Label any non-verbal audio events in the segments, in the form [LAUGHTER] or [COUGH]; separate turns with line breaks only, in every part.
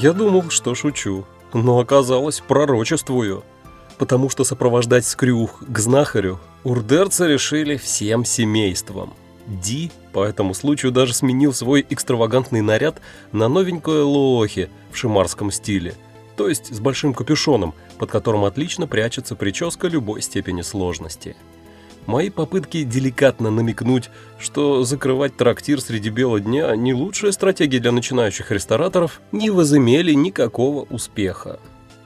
Я думал, что шучу, но оказалось пророчествую, потому что сопровождать скрюх к знахарю урдерцы решили всем семейством. Ди по этому случаю даже сменил свой экстравагантный наряд на новенькое лоохи в шимарском стиле, то есть с большим капюшоном, под которым отлично прячется прическа любой степени сложности. Мои попытки деликатно намекнуть, что закрывать трактир среди бела дня не лучшая стратегия для начинающих рестораторов, не возымели никакого успеха.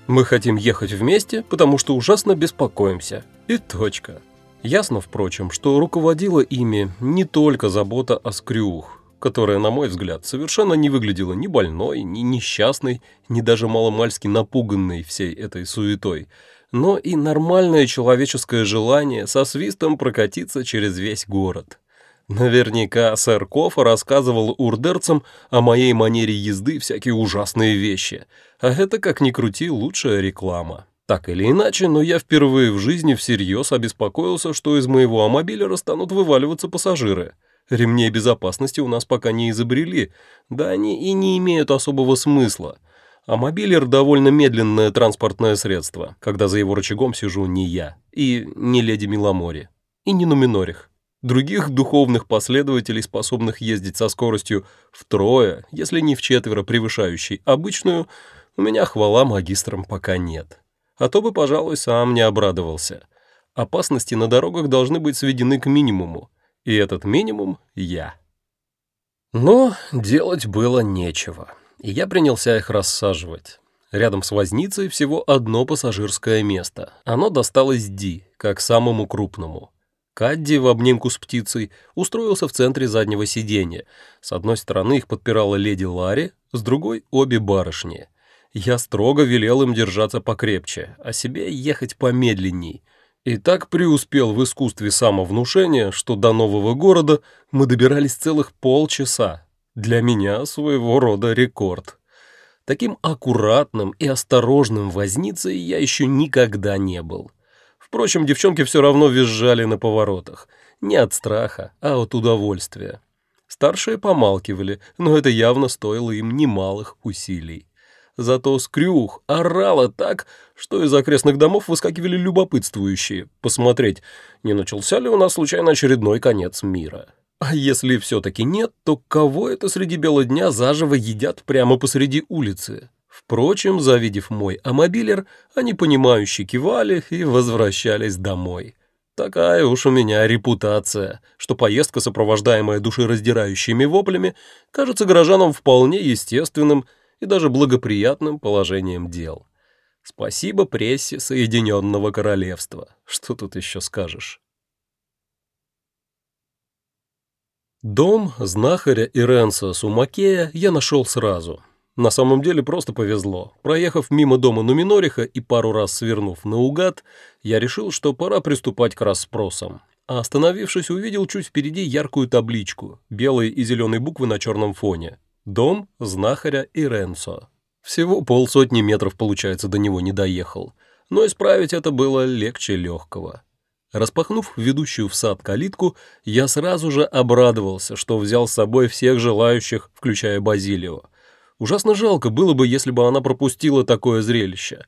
Мы хотим ехать вместе, потому что ужасно беспокоимся. И точка. Ясно, впрочем, что руководила ими не только забота о скрюх, которая, на мой взгляд, совершенно не выглядела ни больной, ни несчастной, ни даже маломальски напуганной всей этой суетой – но и нормальное человеческое желание со свистом прокатиться через весь город. Наверняка сэр Кофа рассказывал урдерцам о моей манере езды всякие ужасные вещи, а это, как ни крути, лучшая реклама. Так или иначе, но я впервые в жизни всерьез обеспокоился, что из моего амобиля станут вываливаться пассажиры. Ремней безопасности у нас пока не изобрели, да они и не имеют особого смысла — а мобилер довольно медленное транспортное средство, когда за его рычагом сижу не я, и не леди Миломори, и не Нуминорих. Других духовных последователей, способных ездить со скоростью втрое, если не в четверо превышающей обычную, у меня хвала магистрам пока нет. А то бы, пожалуй, сам не обрадовался. Опасности на дорогах должны быть сведены к минимуму, и этот минимум — я. Но делать было нечего и я принялся их рассаживать. Рядом с возницей всего одно пассажирское место. Оно досталось Ди, как самому крупному. Кадди в обнимку с птицей устроился в центре заднего сиденья. С одной стороны их подпирала леди Ларри, с другой — обе барышни. Я строго велел им держаться покрепче, а себе ехать помедленней. И так преуспел в искусстве самовнушения, что до нового города мы добирались целых полчаса, для меня своего рода рекорд. Таким аккуратным и осторожным возницей я еще никогда не был. Впрочем, девчонки все равно визжали на поворотах. Не от страха, а от удовольствия. Старшие помалкивали, но это явно стоило им немалых усилий. Зато Скрюх орала так, что из окрестных домов выскакивали любопытствующие, посмотреть, не начался ли у нас случайно очередной конец мира. А если все-таки нет, то кого это среди бела дня заживо едят прямо посреди улицы? Впрочем, завидев мой амобилер, они понимающе кивали и возвращались домой. Такая уж у меня репутация, что поездка, сопровождаемая душераздирающими воплями, кажется горожанам вполне естественным и даже благоприятным положением дел. Спасибо прессе Соединенного Королевства. Что тут еще скажешь? Дом знахаря Иренса Сумакея я нашел сразу. На самом деле просто повезло. Проехав мимо дома Нуминориха и пару раз свернув наугад, я решил, что пора приступать к расспросам. А остановившись, увидел чуть впереди яркую табличку, белые и зеленые буквы на черном фоне. Дом знахаря Иренсо. Всего полсотни метров, получается, до него не доехал. Но исправить это было легче легкого. Распахнув ведущую в сад калитку, я сразу же обрадовался, что взял с собой всех желающих, включая Базилио. Ужасно жалко было бы, если бы она пропустила такое зрелище.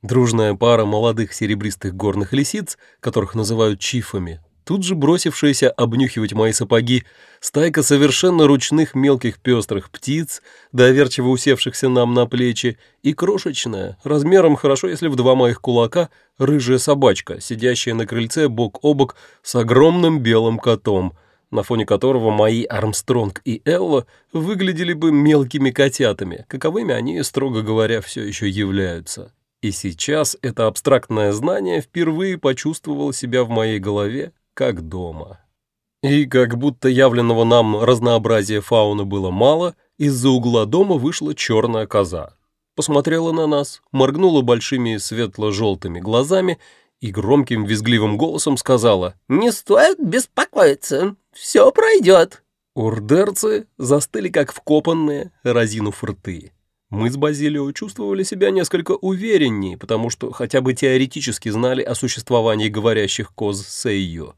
Дружная пара молодых серебристых горных лисиц, которых называют чифами, тут же бросившаяся обнюхивать мои сапоги, стайка совершенно ручных мелких пестрых птиц, доверчиво усевшихся нам на плечи, и крошечная, размером хорошо, если в два моих кулака, рыжая собачка, сидящая на крыльце бок о бок с огромным белым котом, на фоне которого мои Армстронг и Элла выглядели бы мелкими котятами, каковыми они, строго говоря, все еще являются. И сейчас это абстрактное знание впервые почувствовало себя в моей голове как дома. И как будто явленного нам разнообразия фауны было мало, из-за угла дома вышла черная коза. Посмотрела на нас, моргнула большими светло-желтыми глазами и громким визгливым голосом сказала «Не стоит беспокоиться, все пройдет». Урдерцы застыли как вкопанные, разинув рты. Мы с Базилио чувствовали себя несколько увереннее, потому что хотя бы теоретически знали о существовании говорящих коз Сейо.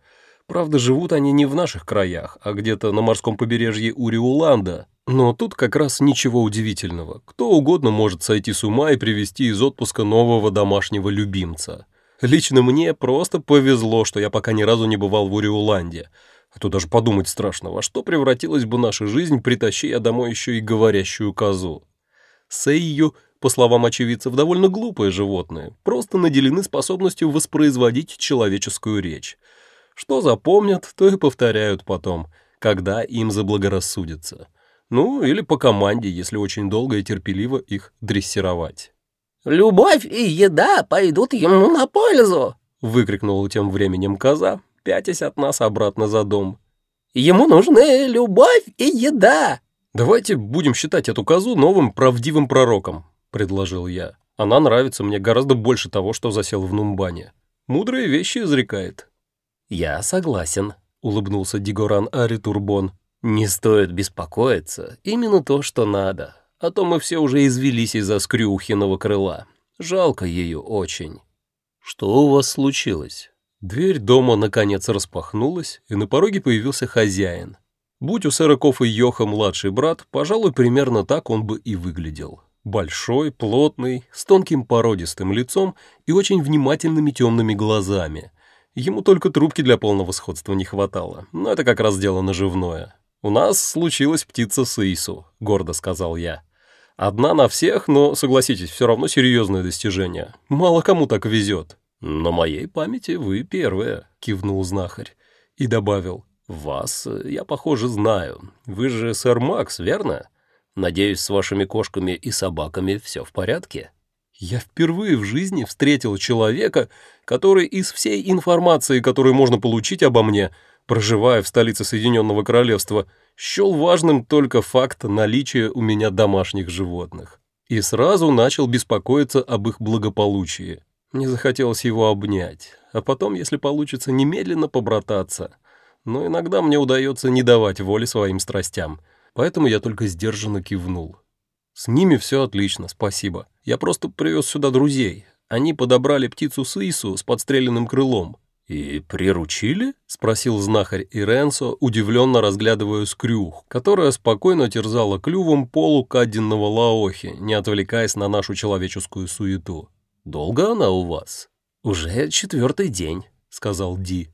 Правда, живут они не в наших краях, а где-то на морском побережье Уриуланда. Но тут как раз ничего удивительного. Кто угодно может сойти с ума и привести из отпуска нового домашнего любимца. Лично мне просто повезло, что я пока ни разу не бывал в Уриуланде. А то даже подумать страшно, во что превратилась бы наша жизнь, притащи я домой еще и говорящую козу. Сейю, по словам очевидцев, довольно глупое животное, просто наделены способностью воспроизводить человеческую речь. Что запомнят, то и повторяют потом, когда им заблагорассудится. Ну, или по команде, если очень долго и терпеливо их дрессировать.
«Любовь и еда пойдут ему на пользу!»
— выкрикнула тем временем коза, пятясь от нас обратно за дом.
«Ему нужны любовь и еда!»
«Давайте будем считать эту козу новым правдивым пророком», — предложил я. «Она нравится мне гораздо больше того, что засел в Нумбане. Мудрые вещи изрекает».
«Я согласен», — улыбнулся Дигоран Аритурбон. «Не стоит беспокоиться, именно то, что надо, а то мы все уже извелись из-за скрюхиного крыла. Жалко ее очень». «Что у вас случилось?»
Дверь дома наконец распахнулась, и на пороге появился хозяин. Будь у Сыроков и Йоха младший брат, пожалуй, примерно так он бы и выглядел. Большой, плотный, с тонким породистым лицом и очень внимательными темными глазами — Ему только трубки для полного сходства не хватало, но это как раз дело наживное. «У нас случилась птица Саису», — гордо сказал я. «Одна на всех, но, согласитесь, все равно серьезное достижение. Мало кому так везет». «На моей памяти вы первая», — кивнул знахарь. И добавил, «Вас я, похоже, знаю. Вы же сэр Макс, верно? Надеюсь, с вашими кошками и собаками все в порядке?» Я впервые в жизни встретил человека, который из всей информации, которую можно получить обо мне, проживая в столице Соединенного Королевства, счел важным только факт наличия у меня домашних животных. И сразу начал беспокоиться об их благополучии. Мне захотелось его обнять, а потом, если получится, немедленно побрататься. Но иногда мне удается не давать воли своим страстям, поэтому я только сдержанно кивнул. «С ними все отлично, спасибо. Я просто привез сюда друзей. Они подобрали птицу Сысу с подстреленным крылом». «И приручили?» — спросил знахарь Иренсо, удивленно разглядывая скрюх, которая спокойно терзала клювом полу каденного лаохи, не отвлекаясь на нашу человеческую суету. «Долго она у вас?»
«Уже четвертый день», — сказал Ди.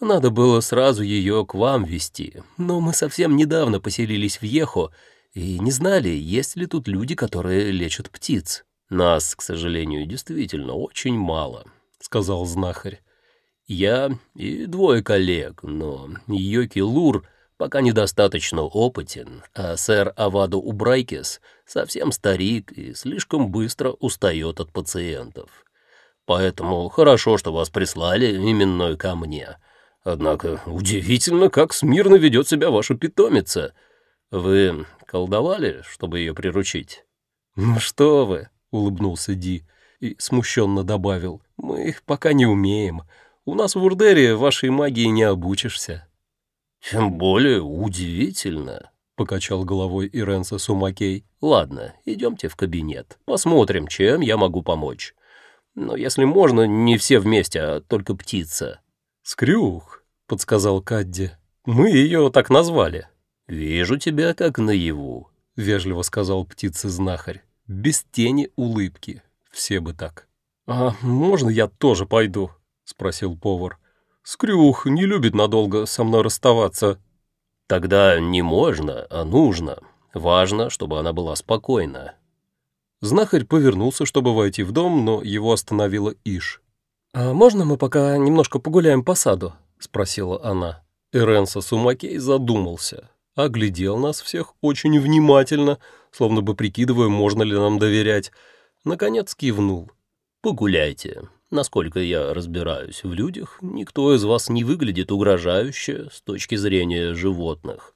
«Надо было сразу ее к вам вести, но мы совсем недавно поселились в Ехо и не знали, есть ли тут люди, которые лечат птиц. Нас, к сожалению, действительно очень мало, сказал знахарь. Я и двое коллег, но Йоки Лур пока недостаточно опытен, а сэр Авадо Убрайкес совсем старик и слишком быстро устает от пациентов. Поэтому хорошо, что вас прислали именно ко мне. Однако удивительно, как смирно ведет себя ваша питомица. Вы колдовали, чтобы ее приручить?»
«Ну что вы!» — улыбнулся Ди и смущенно добавил. «Мы их пока не умеем. У нас в Урдере вашей магии не обучишься».
«Тем более удивительно», — покачал головой Иренса Сумакей. «Ладно, идемте в кабинет. Посмотрим, чем я могу помочь. Но если можно, не все вместе, а только птица».
«Скрюх», — подсказал Кадди. «Мы ее так назвали».
«Вижу тебя как наяву», —
вежливо сказал птица-знахарь. Без тени улыбки. Все бы так. «А можно я тоже пойду?» — спросил повар. «Скрюх не любит надолго со мной расставаться».
«Тогда не можно, а нужно. Важно, чтобы она была спокойна».
Знахарь повернулся, чтобы войти в дом, но его остановила Иш.
«А можно мы пока немножко погуляем по саду?» — спросила она.
Эренса Сумакей задумался оглядел нас всех очень внимательно, словно бы прикидывая, можно ли нам доверять. Наконец кивнул.
«Погуляйте. Насколько я разбираюсь в людях, никто из вас не выглядит угрожающе с точки зрения животных.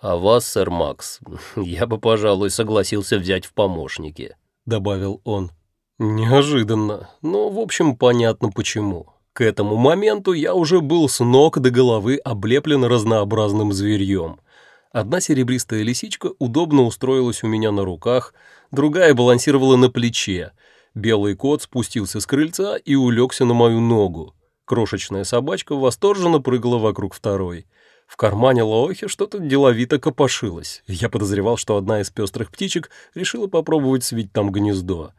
А вас, сэр Макс, [LAUGHS] я бы, пожалуй, согласился взять в помощники», — добавил он.
Неожиданно, но, в общем, понятно почему. К этому моменту я уже был с ног до головы облеплен разнообразным зверьем. Одна серебристая лисичка удобно устроилась у меня на руках, другая балансировала на плече. Белый кот спустился с крыльца и улегся на мою ногу. Крошечная собачка восторженно прыгала вокруг второй. В кармане Лоохи что-то деловито копошилось. Я подозревал, что одна из пестрых птичек решила попробовать свить там гнездо.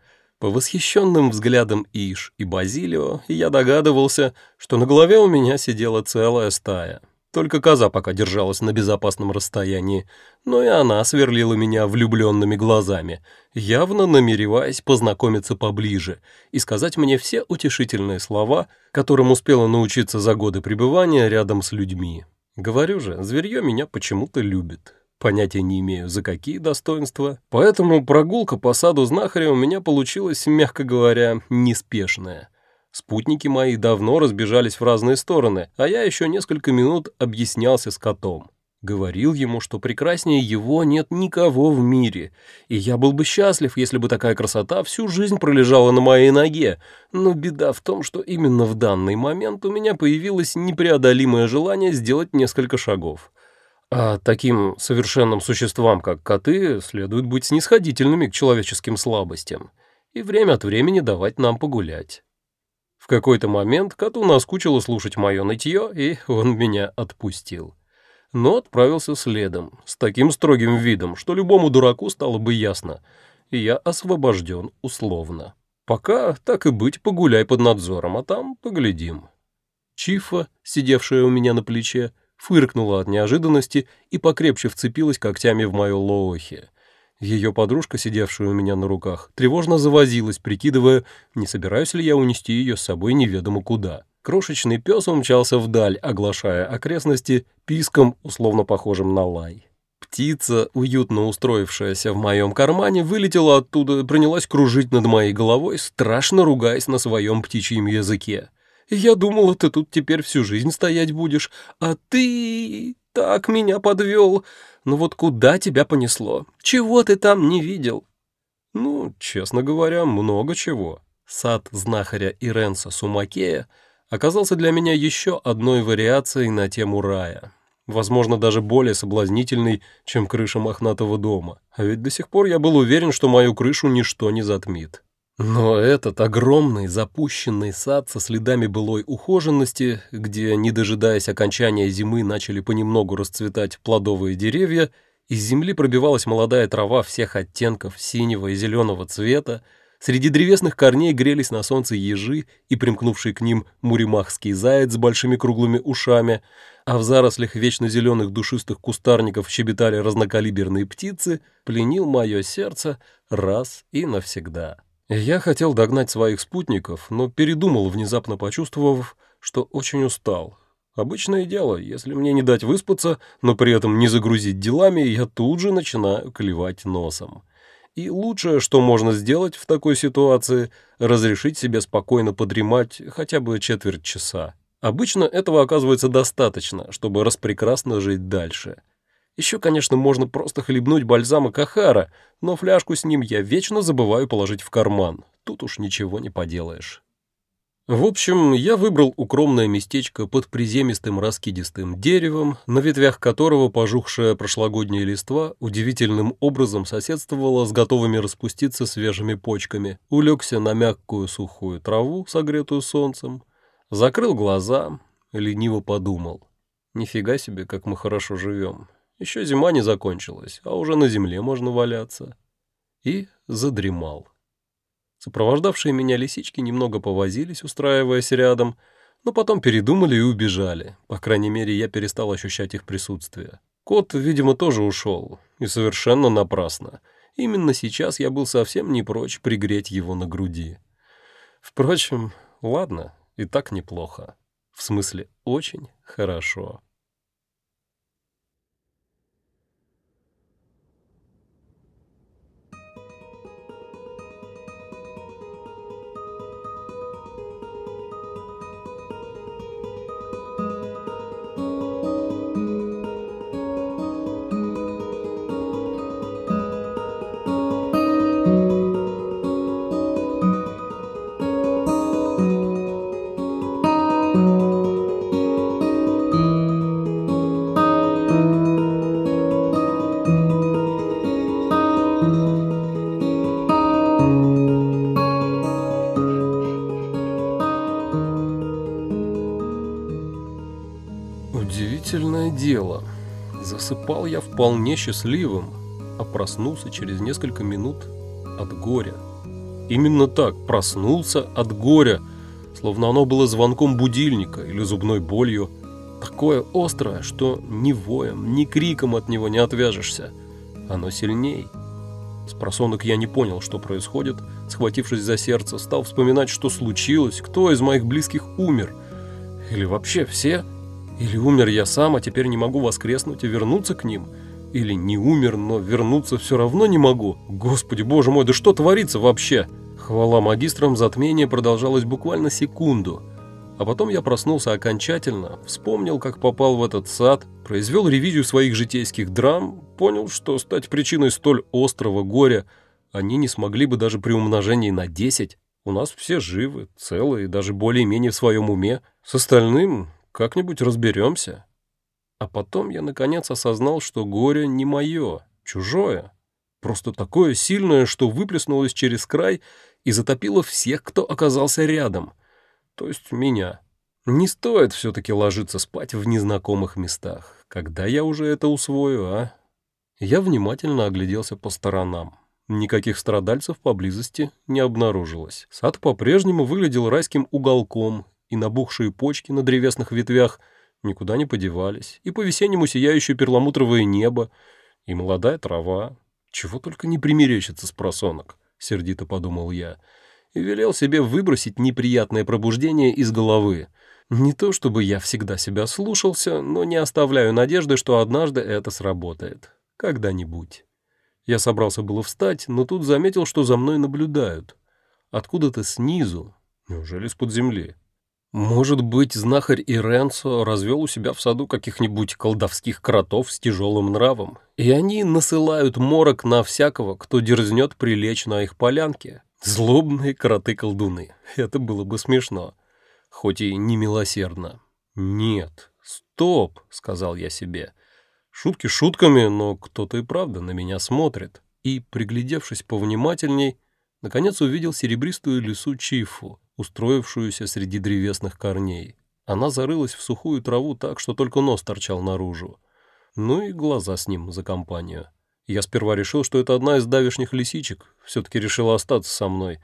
По восхищенным взглядам Иш и Базилио я догадывался, что на голове у меня сидела целая стая. Только коза пока держалась на безопасном расстоянии, но и она сверлила меня влюбленными глазами, явно намереваясь познакомиться поближе и сказать мне все утешительные слова, которым успела научиться за годы пребывания рядом с людьми. Говорю же, зверье меня почему-то любит. Понятия не имею, за какие достоинства. Поэтому прогулка по саду знахаря у меня получилась, мягко говоря, неспешная. Спутники мои давно разбежались в разные стороны, а я еще несколько минут объяснялся с котом. Говорил ему, что прекраснее его нет никого в мире, и я был бы счастлив, если бы такая красота всю жизнь пролежала на моей ноге, но беда в том, что именно в данный момент у меня появилось непреодолимое желание сделать несколько шагов. А таким совершенным существам, как коты, следует быть снисходительными к человеческим слабостям и время от времени давать нам погулять. В какой-то момент коту наскучило слушать мое нытье, и он меня отпустил. Но отправился следом, с таким строгим видом, что любому дураку стало бы ясно. И я освобожден условно. Пока, так и быть, погуляй под надзором, а там поглядим. Чифа, сидевшая у меня на плече, фыркнула от неожиданности и покрепче вцепилась когтями в мою лоохи. Ее подружка, сидевшая у меня на руках, тревожно завозилась, прикидывая, не собираюсь ли я унести ее с собой неведомо куда. Крошечный пес умчался вдаль, оглашая окрестности писком, условно похожим на лай. Птица, уютно устроившаяся в моем кармане, вылетела оттуда и принялась кружить над моей головой, страшно ругаясь на своем птичьем языке. «Я думала, ты тут теперь всю жизнь стоять будешь, а ты так меня подвел. Ну вот куда тебя понесло? Чего ты там не видел?» Ну, честно говоря, много чего. Сад знахаря Иренса Сумакея оказался для меня еще одной вариацией на тему рая. Возможно, даже более соблазнительной, чем крыша мохнатого дома. А ведь до сих пор я был уверен, что мою крышу ничто не затмит. Но этот огромный запущенный сад со следами былой ухоженности, где, не дожидаясь окончания зимы, начали понемногу расцветать плодовые деревья, из земли пробивалась молодая трава всех оттенков синего и зеленого цвета, среди древесных корней грелись на солнце ежи и примкнувший к ним муримахский заяц с большими круглыми ушами, а в зарослях вечно зеленых душистых кустарников щебетали разнокалиберные птицы, пленил мое сердце раз и навсегда. Я хотел догнать своих спутников, но передумал, внезапно почувствовав, что очень устал. Обычное дело, если мне не дать выспаться, но при этом не загрузить делами, я тут же начинаю клевать носом. И лучшее, что можно сделать в такой ситуации, разрешить себе спокойно подремать хотя бы четверть часа. Обычно этого оказывается достаточно, чтобы распрекрасно жить дальше. Еще, конечно, можно просто хлебнуть бальзама Кахара, но фляжку с ним я вечно забываю положить в карман. Тут уж ничего не поделаешь. В общем, я выбрал укромное местечко под приземистым раскидистым деревом, на ветвях которого пожухшая прошлогодняя листва удивительным образом соседствовала с готовыми распуститься свежими почками, улегся на мягкую сухую траву, согретую солнцем, закрыл глаза, лениво подумал. Нифига себе, как мы хорошо живем. Еще зима не закончилась, а уже на земле можно валяться. И задремал. Сопровождавшие меня лисички немного повозились, устраиваясь рядом, но потом передумали и убежали. По крайней мере, я перестал ощущать их присутствие. Кот, видимо, тоже ушел. И совершенно напрасно. Именно сейчас я был совсем не прочь пригреть его на груди. Впрочем, ладно, и так неплохо. В смысле, очень хорошо. Удивительное дело. Засыпал я вполне счастливым, а проснулся через несколько минут от горя. Именно так, проснулся от горя, словно оно было звонком будильника или зубной болью. Такое острое, что ни воем, ни криком от него не отвяжешься. Оно сильней. С просонок я не понял, что происходит. Схватившись за сердце, стал вспоминать, что случилось, кто из моих близких умер. Или вообще все? Или умер я сам, а теперь не могу воскреснуть и вернуться к ним? Или не умер, но вернуться все равно не могу? Господи, боже мой, да что творится вообще? Хвала магистрам, затмение продолжалось буквально секунду. А потом я проснулся окончательно, вспомнил, как попал в этот сад, произвел ревизию своих житейских драм, понял, что стать причиной столь острого горя они не смогли бы даже при умножении на 10. У нас все живы, целы и даже более-менее в своем уме. С остальным как-нибудь разберемся. А потом я наконец осознал, что горе не мое, чужое. Просто такое сильное, что выплеснулось через край и затопило всех, кто оказался рядом. То есть меня. Не стоит все-таки ложиться спать в незнакомых местах. Когда я уже это усвою, а? Я внимательно огляделся по сторонам. Никаких страдальцев поблизости не обнаружилось. Сад по-прежнему выглядел райским уголком, и набухшие почки на древесных ветвях никуда не подевались, и по-весеннему сияющее перламутровое небо, и молодая трава. Чего только не примерещится с просонок, сердито подумал я, и велел себе выбросить неприятное пробуждение из головы. Не то чтобы я всегда себя слушался, но не оставляю надежды, что однажды это сработает. Когда-нибудь. Я собрался было встать, но тут заметил, что за мной наблюдают. Откуда-то снизу. Неужели с-под земли? Может быть, знахарь Иренцо развел у себя в саду каких-нибудь колдовских кротов с тяжелым нравом, и они насылают морок на всякого, кто дерзнет прилечь на их полянке. Злобные кроты-колдуны. Это было бы смешно, хоть и не милосердно. «Нет, стоп», — сказал я себе. Шутки шутками, но кто-то и правда на меня смотрит. И, приглядевшись повнимательней, наконец увидел серебристую лису Чифу, устроившуюся среди древесных корней. Она зарылась в сухую траву так, что только нос торчал наружу. Ну и глаза с ним за компанию. Я сперва решил, что это одна из давешних лисичек, все-таки решила остаться со мной.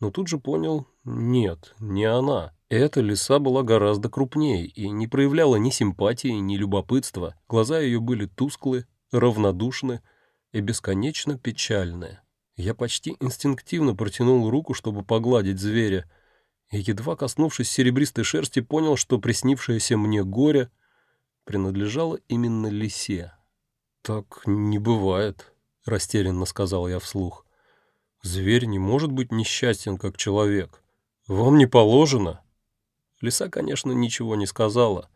Но тут же понял, нет, не она. Эта лиса была гораздо крупнее и не проявляла ни симпатии, ни любопытства. Глаза ее были тусклые, равнодушны и бесконечно печальные. Я почти инстинктивно протянул руку, чтобы погладить зверя, едва коснувшись серебристой шерсти, понял, что приснившееся мне горе принадлежало именно лисе. «Так не бывает», — растерянно сказал я вслух. «Зверь не может быть несчастен, как человек. Вам не положено?» Лиса, конечно, ничего не сказала.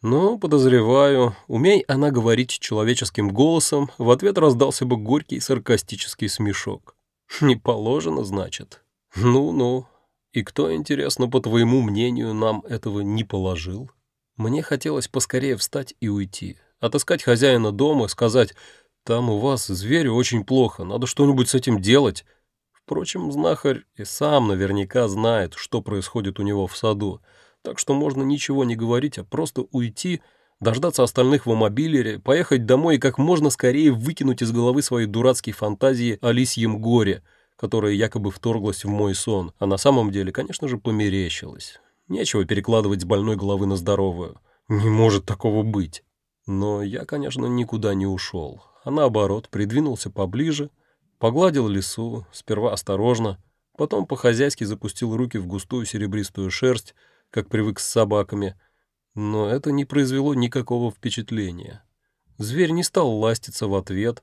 Но, подозреваю, умей она говорить человеческим голосом, в ответ раздался бы горький саркастический смешок. «Не положено, значит?» «Ну-ну, и кто, интересно, по твоему мнению, нам этого не положил? Мне хотелось поскорее встать и уйти, отыскать хозяина дома, сказать, там у вас зверю очень плохо, надо что-нибудь с этим делать. Впрочем, знахарь и сам наверняка знает, что происходит у него в саду, так что можно ничего не говорить, а просто уйти, дождаться остальных в мобилере, поехать домой и как можно скорее выкинуть из головы свои дурацкие фантазии о лисьем горе — которая якобы вторглась в мой сон, а на самом деле, конечно же, померещилась. Нечего перекладывать с больной головы на здоровую. Не может такого быть. Но я, конечно, никуда не ушел, а наоборот, придвинулся поближе, погладил лису, сперва осторожно, потом по-хозяйски запустил руки в густую серебристую шерсть, как привык с собаками, но это не произвело никакого впечатления. Зверь не стал ластиться в ответ,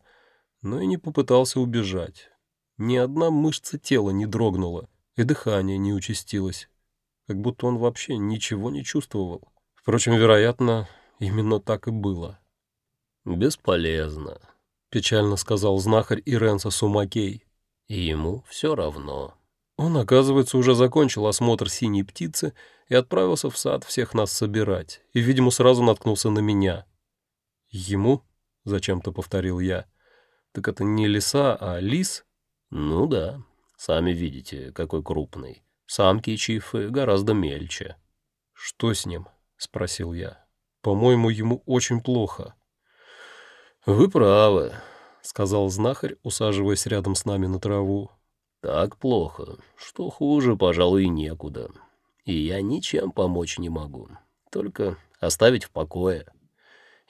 но и не попытался убежать. Ни одна мышца тела не дрогнула, и дыхание не участилось, как будто он вообще ничего не чувствовал. Впрочем, вероятно, именно так и было.
«Бесполезно», — печально сказал знахарь Иренса Сумакей. «И ему все равно».
Он, оказывается, уже закончил осмотр синей птицы и отправился в сад всех нас собирать, и, видимо, сразу наткнулся на меня. «Ему?» — зачем-то повторил я. «Так это не лиса, а лис?»
Ну да, сами видите, какой крупный. Самки чифы гораздо мельче.
Что с ним? Спросил я. По-моему, ему очень плохо.
«Вы правы», —
сказал знахарь, усаживаясь рядом с нами на траву.
«Так плохо, что хуже, пожалуй, некуда. И я ничем помочь не могу, только оставить в покое.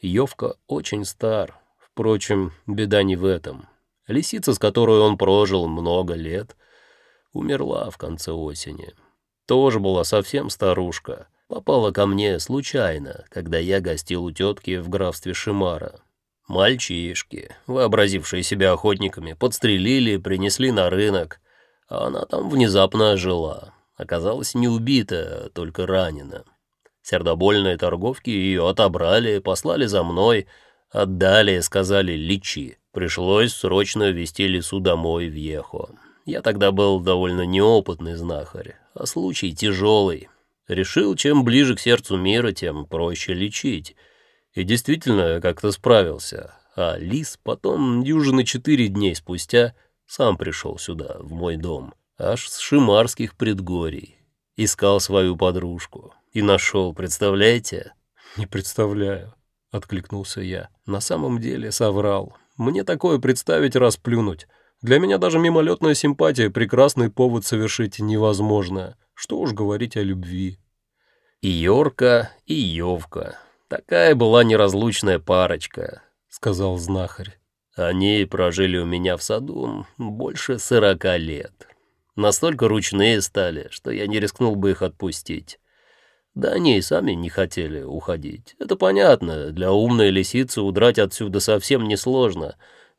Йовка очень стар, впрочем, беда не в этом. Лисица, с которой он прожил много лет, умерла в конце осени. Тоже была совсем старушка. Попала ко мне случайно, когда я гостил у тетки в графстве Шимара. Мальчишки, вообразившие себя охотниками, подстрелили, принесли на рынок, а она там внезапно ожила. Оказалась не убита, только ранена. Сердобольные торговки ее отобрали, послали за мной, отдали, сказали «лечи». Пришлось срочно везти лесу домой в Ехо. Я тогда был довольно неопытный знахарь, а случай тяжелый. Решил, чем ближе к сердцу мира, тем проще лечить — и действительно как-то справился. А Лис потом, дюжины четыре дней спустя, сам пришел сюда, в мой дом, аж с шимарских предгорий. Искал свою подружку. И нашел, представляете?
«Не представляю», — откликнулся я. «На самом деле соврал. Мне такое представить расплюнуть. Для меня даже мимолетная симпатия — прекрасный повод совершить невозможное. Что уж говорить о любви».
И Йорка, и Йовка. Такая была неразлучная парочка, сказал знахарь. Они прожили у меня в саду больше сорока лет. Настолько ручные стали, что я не рискнул бы их отпустить. Да они и сами не хотели уходить. Это понятно, для умной лисицы удрать отсюда совсем несложно,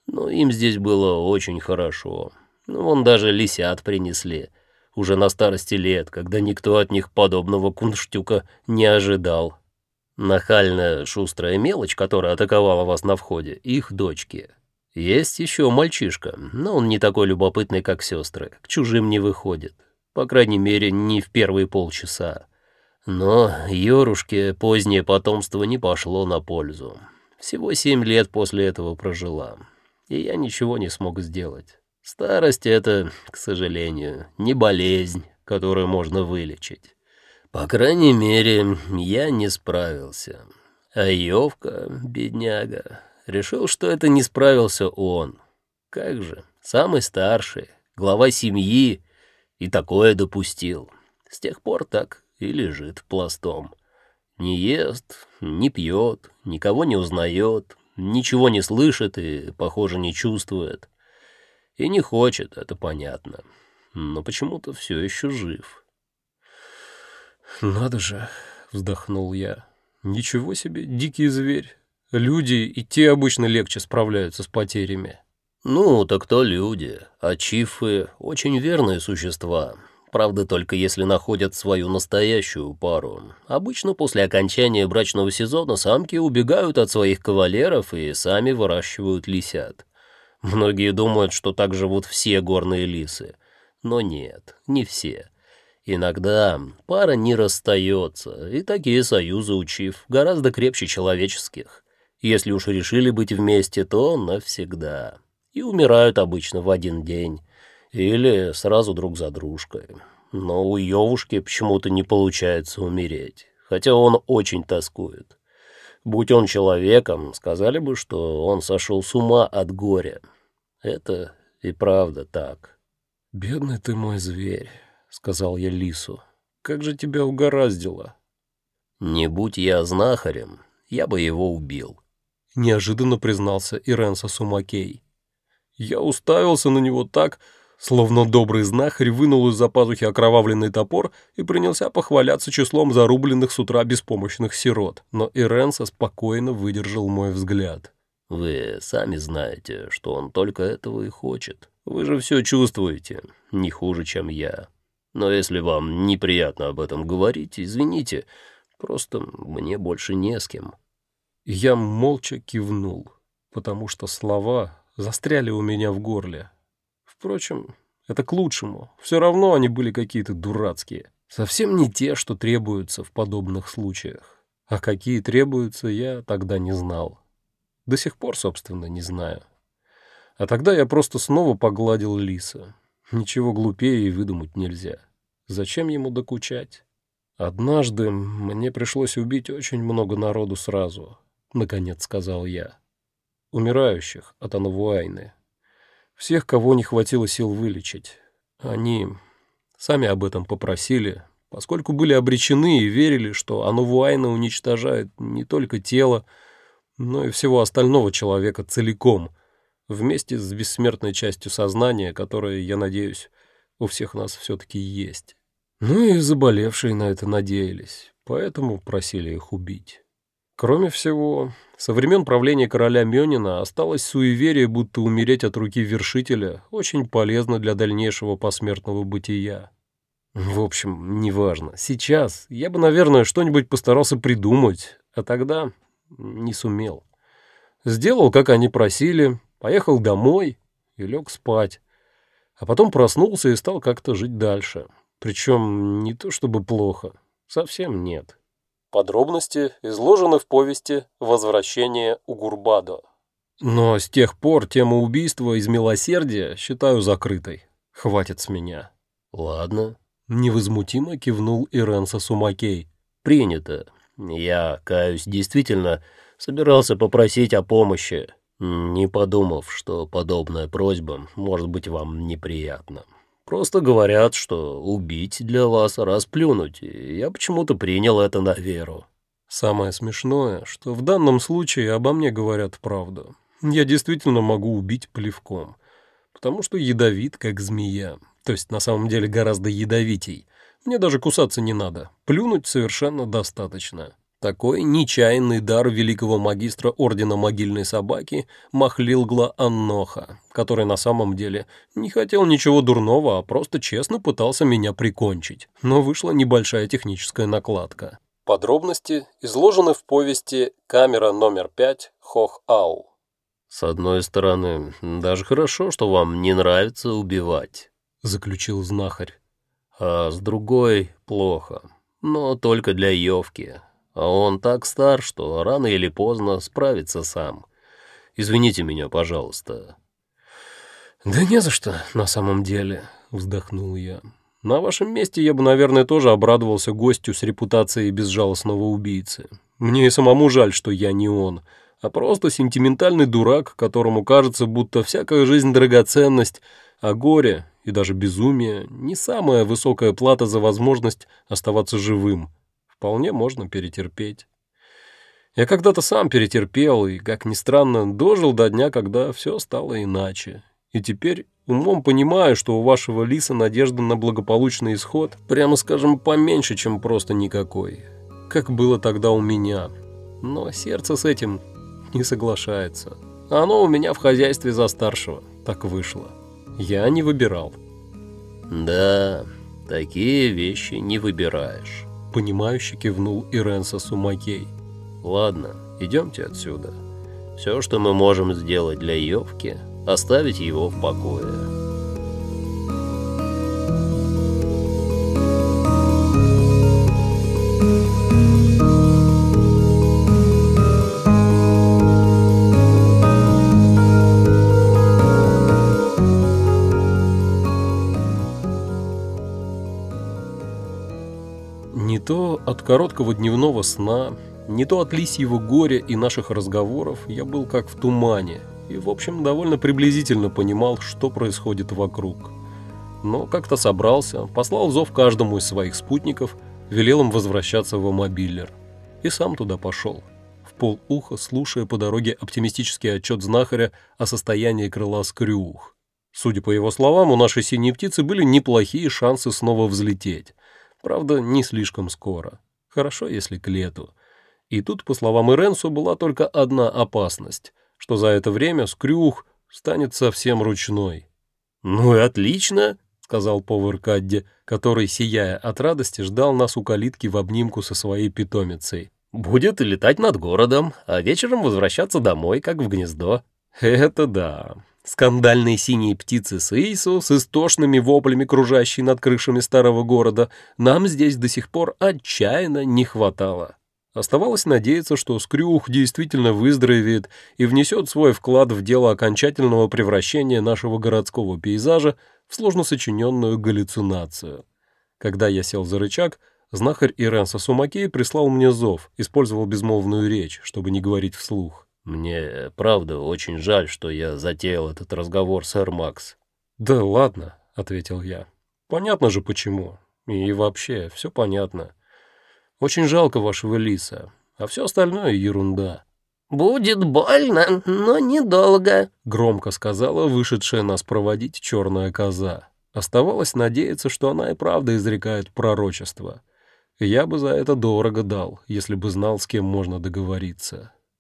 но им здесь было очень хорошо. Ну, вон даже лисят принесли, уже на старости лет, когда никто от них подобного кунштюка не ожидал. Нахальная шустрая мелочь, которая атаковала вас на входе, их дочки. Есть еще мальчишка, но он не такой любопытный, как сестры, к чужим не выходит. По крайней мере, не в первые полчаса. Но Йорушке позднее потомство не пошло на пользу. Всего семь лет после этого прожила. И я ничего не смог сделать. Старость — это, к сожалению, не болезнь, которую можно вылечить. По крайней мере, я не справился. А Йовка, бедняга, решил, что это не справился он. Как же, самый старший, глава семьи, и такое допустил. С тех пор так и лежит пластом. Не ест, не пьет, никого не узнает, ничего не слышит и, похоже, не чувствует. И не хочет, это понятно. Но почему-то все еще жив.
«Надо же!» — вздохнул я. «Ничего себе, дикий зверь! Люди и те обычно легче справляются с потерями».
«Ну, так то люди, а чифы — очень верные существа. Правда, только если находят свою настоящую пару. Обычно после окончания брачного сезона самки убегают от своих кавалеров и сами выращивают лисят. Многие думают, что так живут все горные лисы. Но нет, не все. Иногда пара не расстается, и такие союзы учив гораздо крепче человеческих. Если уж решили быть вместе, то навсегда. И умирают обычно в один день. Или сразу друг за дружкой. Но у Йовушки почему-то не получается умереть, хотя он очень тоскует. Будь он человеком, сказали бы, что он сошел с ума от горя. Это и правда так.
«Бедный ты мой зверь», — сказал я лису. «Как же тебя угораздило?»
«Не будь я знахарем, я бы его убил», —
неожиданно признался Иренса Сумакей. Я уставился на него так, словно добрый знахарь вынул из-за пазухи окровавленный топор и принялся похваляться числом зарубленных с утра беспомощных сирот, но Иренса спокойно выдержал мой взгляд.
«Вы сами знаете, что он только этого и хочет. Вы же все чувствуете, не хуже, чем я». Но если вам неприятно об этом говорить, извините, просто мне больше не с кем».
Я молча кивнул, потому что слова застряли у меня в горле. Впрочем, это к лучшему. Все равно они были какие-то дурацкие. Совсем не те, что требуются в подобных случаях. А какие требуются, я тогда не знал. До сих пор, собственно, не знаю. А тогда я просто снова погладил лиса. Ничего глупее и выдумать нельзя. Зачем ему докучать? «Однажды мне пришлось убить очень много народу сразу», — наконец сказал я. «Умирающих от Анавуайны. Всех, кого не хватило сил вылечить. Они сами об этом попросили, поскольку были обречены и верили, что Анувуайна уничтожает не только тело, но и всего остального человека целиком, вместе с бессмертной частью сознания, которая, я надеюсь, у всех нас все-таки есть. Ну и заболевшие на это надеялись, поэтому просили их убить. Кроме всего, со времен правления короля Мёнина осталось суеверие, будто умереть от руки вершителя очень полезно для дальнейшего посмертного бытия. В общем, неважно. Сейчас я бы, наверное, что-нибудь постарался придумать, а тогда не сумел. Сделал, как они просили, поехал домой и лег спать. А потом проснулся и стал как-то жить дальше. Причем не то чтобы плохо, совсем нет. Подробности изложены в повести «Возвращение Угурбадо». Но с тех пор тему убийства из милосердия считаю закрытой. Хватит с меня.
Ладно.
Невозмутимо кивнул Иренса Сумакей.
Принято. Я, каюсь, действительно собирался попросить о помощи, не подумав, что подобная просьба может быть вам неприятна. Просто говорят, что убить для вас расплюнуть, и я почему-то принял это на веру.
Самое смешное, что в данном случае обо мне говорят правду. Я действительно могу убить плевком, потому что ядовит, как змея, то есть на самом деле гораздо ядовитей. Мне даже кусаться не надо, плюнуть совершенно достаточно. Такой нечаянный дар великого магистра Ордена Могильной Собаки Махлилгла Анноха, который на самом деле не хотел ничего дурного, а просто честно пытался меня прикончить. Но вышла небольшая техническая накладка. Подробности изложены в повести «Камера номер пять Хох-Ау».
«С одной стороны, даже хорошо, что вам не нравится убивать», — заключил знахарь. «А с другой — плохо, но только для Йовки». А он так стар, что рано или поздно справится сам. Извините меня, пожалуйста».
«Да не за что, на самом деле», — вздохнул я. «На вашем месте я бы, наверное, тоже обрадовался гостю с репутацией безжалостного убийцы. Мне и самому жаль, что я не он, а просто сентиментальный дурак, которому кажется, будто всякая жизнь драгоценность, а горе и даже безумие — не самая высокая плата за возможность оставаться живым» вполне можно перетерпеть. Я когда-то сам перетерпел и, как ни странно, дожил до дня, когда все стало иначе. И теперь умом понимаю, что у вашего лиса надежда на благополучный исход, прямо скажем, поменьше, чем просто никакой. Как было тогда у меня. Но сердце с этим не соглашается. Оно у меня в хозяйстве за старшего. Так вышло. Я не выбирал.
Да, такие вещи не выбираешь.
— понимающе кивнул Иренса Сумакей.
«Ладно, идемте отсюда. Все, что мы можем сделать для Йовки, оставить его в покое».
От короткого дневного сна, не то от лисьего горя и наших разговоров я был как в тумане и, в общем, довольно приблизительно понимал, что происходит вокруг. Но как-то собрался, послал зов каждому из своих спутников, велел им возвращаться в мобилер. И сам туда пошел, в полуха слушая по дороге оптимистический отчет знахаря о состоянии крыла скрюх. Судя по его словам, у нашей синей птицы были неплохие шансы снова взлететь. Правда, не слишком скоро. Хорошо, если к лету. И тут, по словам Иренсу, была только одна опасность, что за это время скрюх станет совсем ручной. «Ну и отлично», — сказал повар Кадди, который, сияя от радости, ждал нас у калитки в обнимку со своей питомицей. «Будет летать над городом, а вечером возвращаться домой, как в гнездо». «Это да», Скандальные синие птицы Саису с истошными воплями, кружащие над крышами старого города, нам здесь до сих пор отчаянно не хватало. Оставалось надеяться, что Скрюх действительно выздоровеет и внесет свой вклад в дело окончательного превращения нашего городского пейзажа в сложно сочиненную галлюцинацию. Когда я сел за рычаг, Знахарь Иренса Сумакей прислал мне зов, использовал безмолвную речь, чтобы не говорить вслух.
«Мне, правда, очень жаль, что я затеял этот разговор, сэр Макс».
«Да ладно», — ответил я. «Понятно же почему. И вообще, все понятно. Очень жалко вашего лиса, а все остальное — ерунда».
«Будет больно, но недолго», —
громко сказала вышедшая нас проводить черная коза. Оставалось надеяться, что она и правда изрекает пророчество. Я бы за это дорого дал, если бы знал, с кем можно договориться.